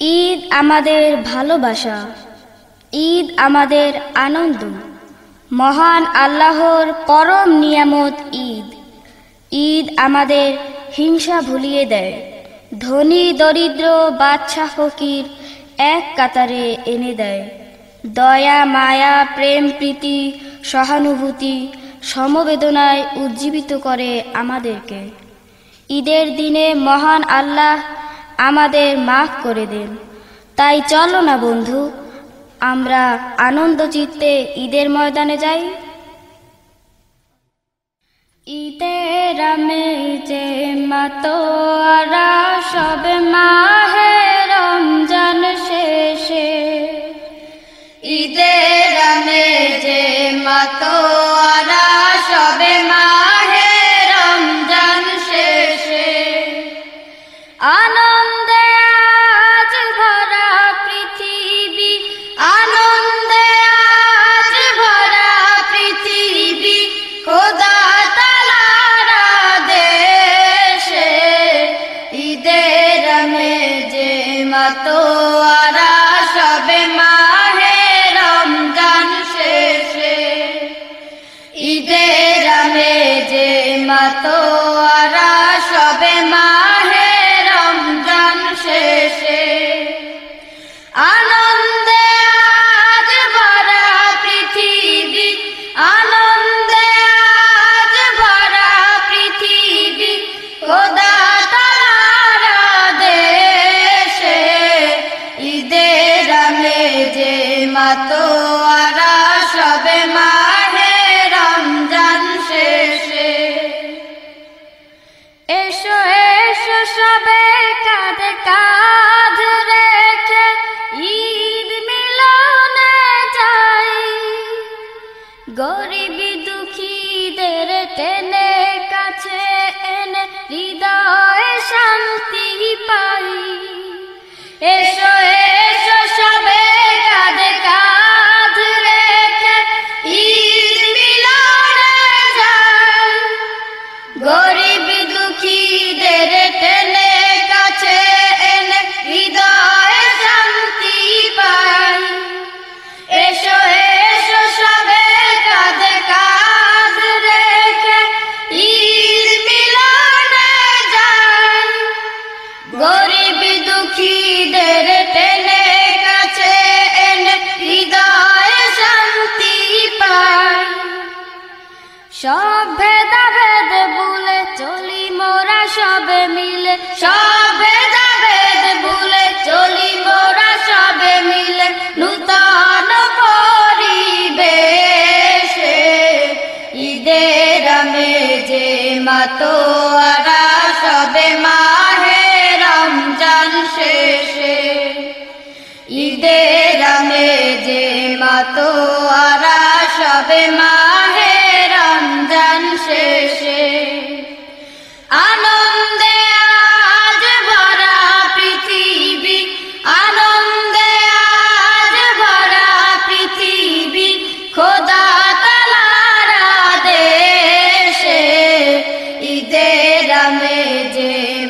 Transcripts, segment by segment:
ঈদ আমাদের ভালোবাসা, ঈদ আমাদের আনন্দ। মহান আল্লাহর পরম নিয়ামত ঈদ। ঈদ আমাদের হিংসা ভুলিয়ে দেয়। ধনী দরিদ্র বাদশা ফকির এক কাতারে এনে দেয়। দয়া, মায়া, প্রেম, প্রীতি, সহানুভূতি সমবেদনায় উজ্জীবিত করে আমাদেরকে। ঈদের দিনে মহান আল্লাহ আমাদের মাফ করে দেন। তাই চলো না বন্ধু, আমরা আনন্দ চিত্তে ঈদের ময়দানে যাই। ঈদের যে মাতোয়ারা সব মাহে রমজান শেষে। ঈদের যে মাতোয়ারা মাতোয়ারা সবে মাতোয়ারা মাতোয়ারা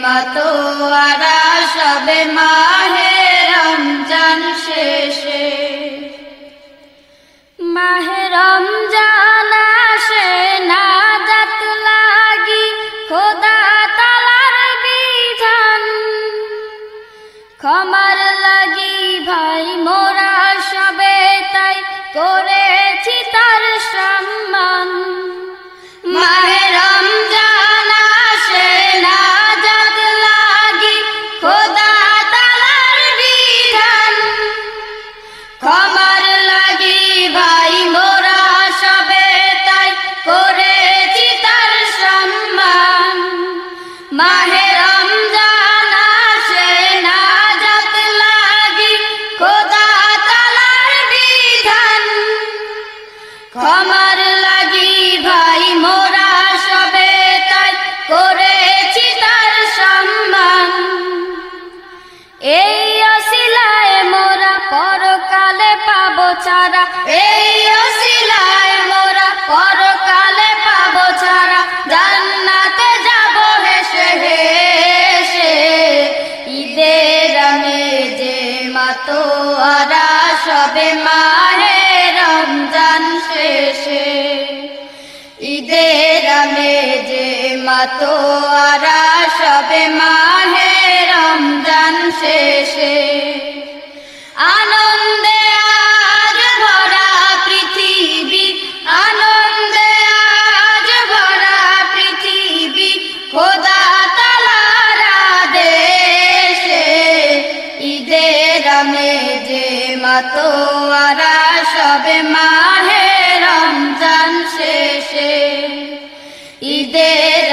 যে আরা সবে মাহে রমজান শেষে। মাহে রমজান ক্ষমার লাগি ভাই, মোরা সবে তাই করেছি তার সম্মান। এই অশিলায় মোরা পরকালে পাবো ছাড়া এই অশিলায় মোরা পরকালে পাবো ছাড়া জান্নাতে যাব হেসে হেসে। ঈদের যে মাতোয়ারা, সবে মাহে রমজান ঈদের যে মাতোয়ারা সবে মাহে রমজান শেষে। আনন্দে আজ ভরা পৃথিবী, আনন্দে আজ ভরা পৃথিবী, খোদা তালারা দেশে ঈদের যে মাতোয়ারা সবে মাহে রমজান শেষে। ঈদের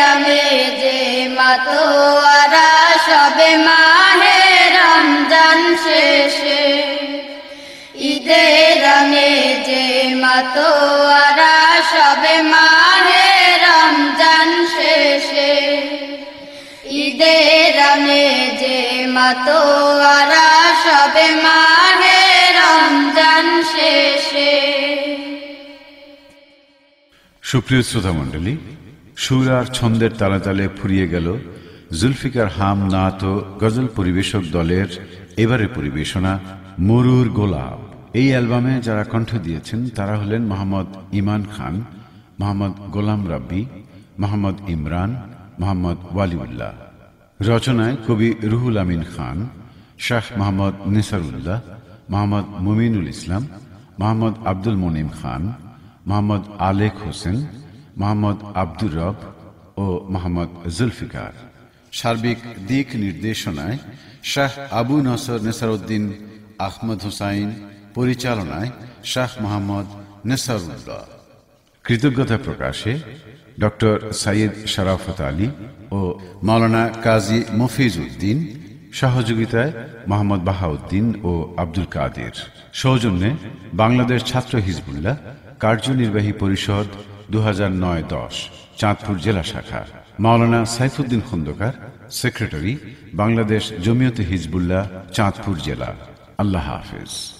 যে মাতোয়ারা সবে মাহে রমজান শেষে। ঈদের যে মাতোয়ারা সবে মাহে রমজান শেষে। ঈদের যে মাতোয়ারা সবে মাহে রমজান শেষে। সুপ্রিয় শ্রোতা মণ্ডলী সুর আর ছন্দের তালে তালে ফুরিয়ে গেল। জুলফিকার হাম নাত গজল পরিবেশক দলের এবারে পরিবেশনা, মরুর গোলাপ। এই অ্যালবামে যারা কণ্ঠ দিয়েছেন, তারা হলেন মোহাম্মদ ইমান খান, মোহাম্মদ গোলাম রাব্বি, মোহাম্মদ ইমরান, মোহাম্মদ ওয়ালিউল্লাহ। রচনায় কবি রুহুল আমিন খান, শাহ মোহাম্মদ নিসারুল্লাহ, মোহাম্মদ মুমিনুল ইসলাম, মোহাম্মদ আব্দুল মনিম খান, মোহাম্মদ আলেক হোসেন মোহাম্মদ আব্দুর রব ও মোহাম্মদ জুলফিকার। সার্বিক দিক নির্দেশনায় শাহ আবু নসর নেসারউদ্দিন, আহমদ হুসাইন, পরিচালনায় শাহ মোহাম্মদ নেসারুল্লাহ। কৃতজ্ঞতা প্রকাশে ডক্টর সাইয়দ শরাফত আলী ও মাওলানা কাজী মফিজ উদ্দিন সহযোগিতায় মোহাম্মদ বাহাউদ্দিন ও আব্দুল কাদের। সৌজন্যে বাংলাদেশ ছাত্র হিজবুল্লাহ কার্যনির্বাহী পরিষদ দু নয় দশ, চাঁদপুর জেলা শাখা। মাওলানা সাইফুদ্দিন খন্দকার, সেক্রেটারি, বাংলাদেশ জমিয়তে হিজবুল্লাহ, চাঁদপুর জেলা। আল্লাহ হাফিজ।